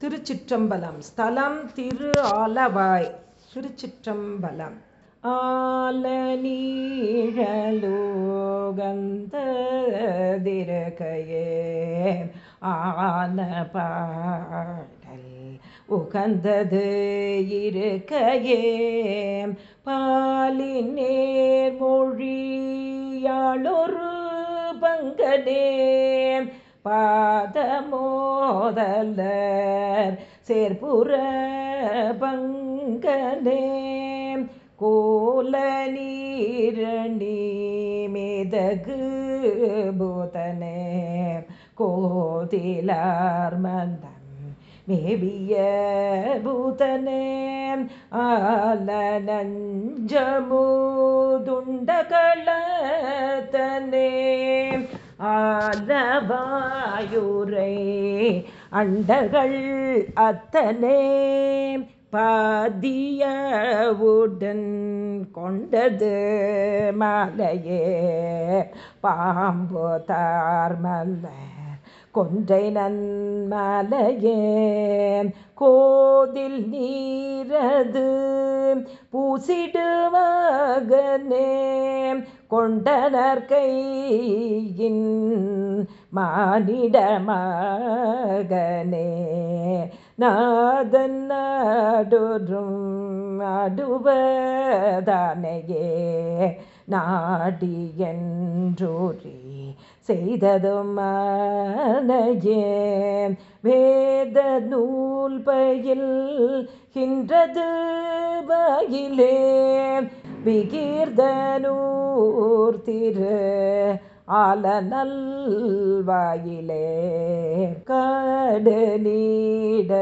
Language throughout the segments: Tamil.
திருச்சிற்றம்பலம். ஸ்தலம் திரு ஆலவாய் திருச்சிற்றம்பலம். ஆல நீழலோகந்ததிரகையே ஆன பாடல் உகந்தது இருக்கையே. பாலின் நேர்மொழியாளொரு பங்கனே. பாதமோதலர் சேர்புற பங்கனே கோல நீரணி மேதகு பூதனே கோதிலார் மந்தம் மேவிய பூதனே ஆல நஞ்சமுதுண்டகளத்தனே ஆலவாயுரை அண்டகள் அத்தனே பாதியவுடன் கொண்டது மலையே. பாம்பு தார்மல்ல கொன்றை நன்மலையே. கோதில் நீரது பூசிடுவாகனே கொண்டனர் கையின் மானிட மகனே நாதன் நாடொரும் அடுவதானையே நாடி என்றூரி செய்ததும் மனையே வேத நூல் பயில் கின்றது பயிலே விகீர்தனூர் திரு ஆல நல்வாயிலே காடு நீட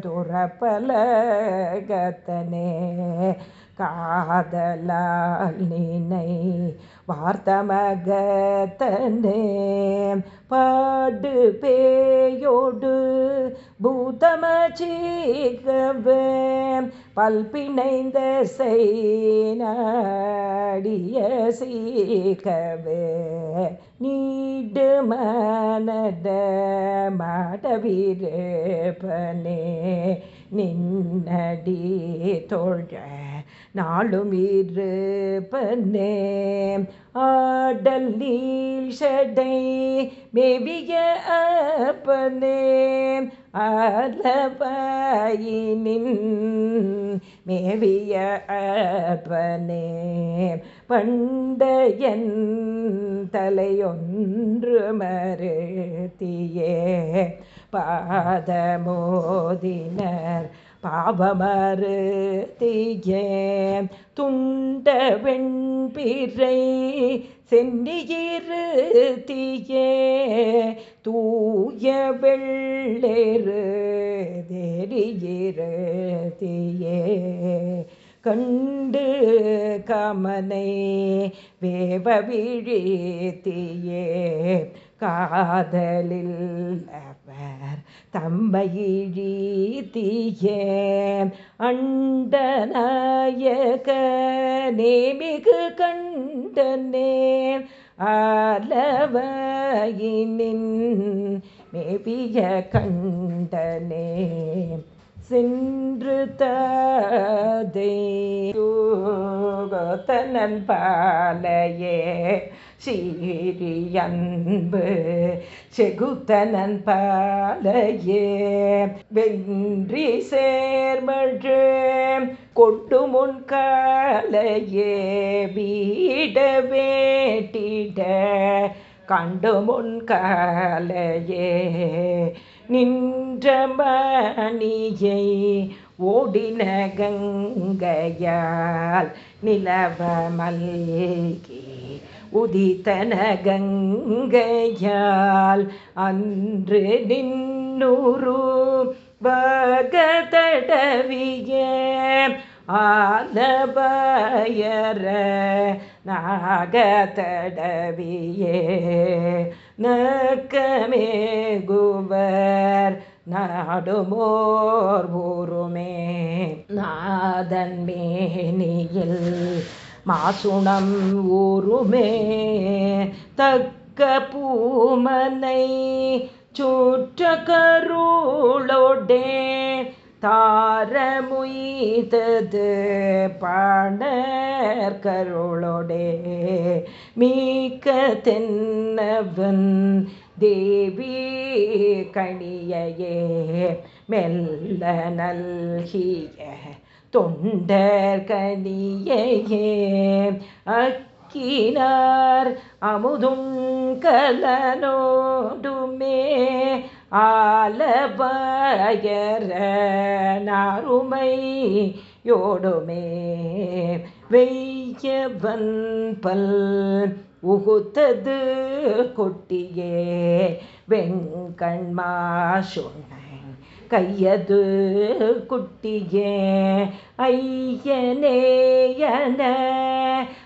துறப்பலகத்தனே. காதலால் நினை வார்த்தமகத்தனே. பாடு பேயோடு பூதமச்சீகவே பல்பிணைந்த செய்ய சீக்கவே நீடு மனத மாடவீரப்பனே நின்னடி தோழ நாளும் இருப்பனே. ஆடல் நீல் நீஷடை மேவிய அப்பனே ஆலவாயினின் மேவிய அப்பனே பண்டையன் தலையொன்று மறுத்தியே. பாதமோதினர் பாவமறு தீயே. துண்ட வெண்பிறை சென்னியிரு தீயே. தூய வெள்ளேறு தேரியிரு தீயே. கண்டு கமனை வேவ விழித்தியே காதலில் அவர் தம்மையிழித்தியே அண்டநாயக நேமிகு கண்டனே ஆலவயினின் மேபிய கண்டனே சென்று ததேகோத்தனன் பாலையே சீரியன்பு செகுத்தனன் பாலையே வென்றி சேர்மழு கொட்டு முன் காலையே. வீட வேட்டிட கண்டு முன் காலையே. நின்ற மணியை ஓடின கங்கையால் நிலவமல்கி உதித்தன கங்கையால் அன்று நின்னூரு பகதடவிய ஆலபயர நாகதடவியே. நக்கமே குவர் நாடுமோர் ஊருமே நாதன் மேனியில் மாசுணம் ஊருமே தக்க பூமனை சுற்ற கருளோடே தாரமுய்தது பாடர் கருளோடே மீக்க தென்னவன் தேவி கணியையே மெல்ல நல்கிய தொண்டர் கணியையே அக்கினார் அமுதும் கலனோடுமே ஆலபாயர நாருமை யோடுமே வெய்யவன் பல் உகுத்தது கொட்டியே. வெங்கண்மா சொன்ன கையது குட்டியே ஐயனேயன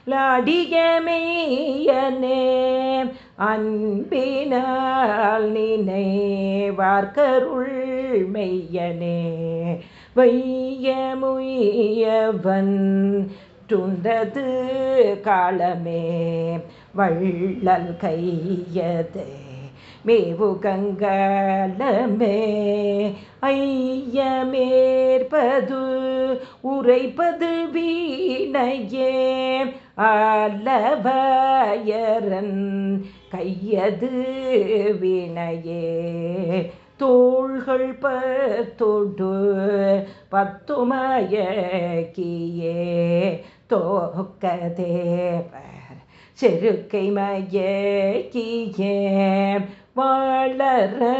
லாடியமேயனே அன்பினால் நினைவார்கருள் மெய்யனே. வையமுயவன் துண்டது காலமே வள்ளல் கையதே மேவுகங்கலமே ஐயமேற்பது உரைப்பது வீணையே அல்லவயரன் கையது வினையே தோள்கள் பத்தொடு பத்துமயக்கியே தோக்கதேவர் செருக்கை மயக்கியே வாழற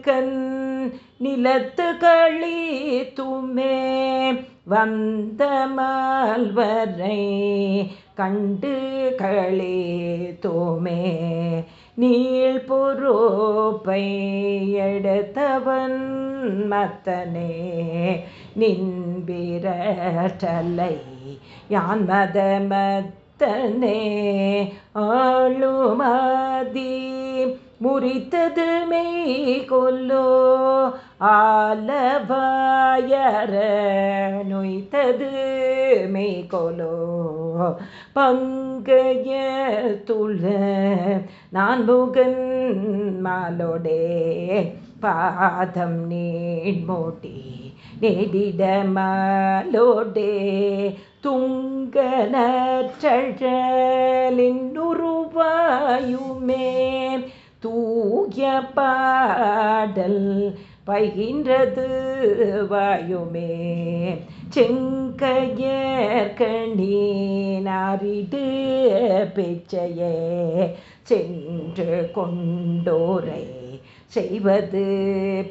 கண் நிலத்து களி துமே வந்த மால்வரை கண்டு களி தோமே. நீள் பொறுப்பை எடுத்தவன் மத்தனே நின்பிரட்டலை யான் மத தன்னே ஆளுமதி முறித்தது மெய் கொல்லோ. ஆலவாயர நொய்த்தது மெய் கொலோ பங்கைய துள நான் முகன் மாலோடே. பாதம் நீட்மோட்டி நெடிட மாலோடே. துங்க நற்றழின்னுருவாயுமே தூய பாடல் பயின்றது வாயுமே. செங்கையற்கணீனாரிடு பேச்சையே. சென்று கொண்டோரை செய்வது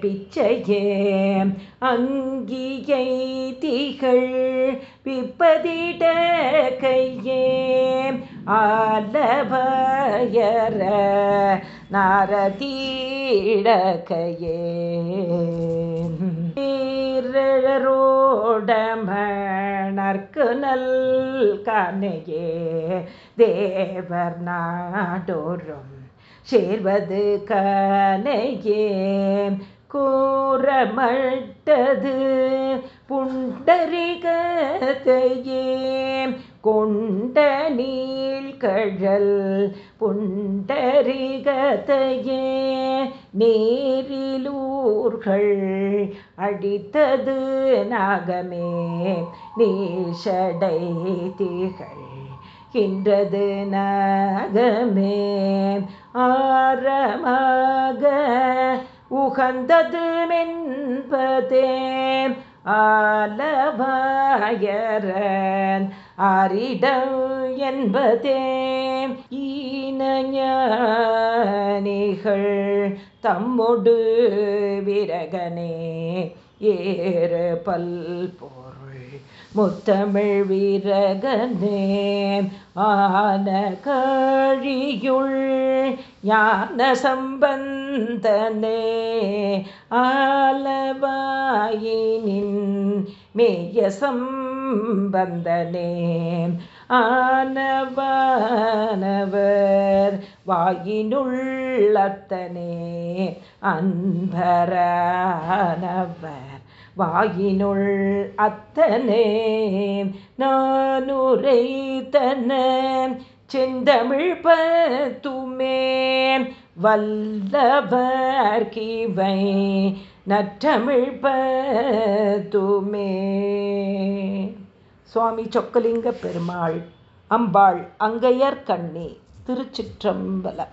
பிச்சையே. அங்கியை திகழ் விப்பதிட கையே. ஆலவயர நாரதீடகையே நீரழரோடமணர்க்கு நல் கனையே தேவர் நாடோறும் சேர்வது கனையே கூறமட்டது புண்டரிகத்தையே கொண்ட நீழ்கழல் புண்டரிகத்தையே நேரிலூர்கள் அடித்தது நாகமே. நீஷடை திகழ் கின்றது நாகமே. ஆரமாக உகந்தது மென்பதே ஆலவாயரன் அரிடம் என்பதே ஈனஞானிகள் தம்மொடு விரகனே. ஏறு பல்போர் முத்தமிழ் வீரகனே ஆன கழியுள் ஞான சம்பந்தனே ஆலவாயினின் மேய சம்பந்தனே ஆனவானவர் வாயினுள்ளத்தனே அன்பரானவர் வாயினுள் அத்தனே. நானுரைத்தன செந்தமிழ் பத்துமே. வல்லவர் கிவை நற்றமிழ் பத்துமே. சுவாமி சொக்கலிங்க பெருமாள் அம்பாள் அங்கையர் கண்ணி திருச்சிற்றம்பலம்.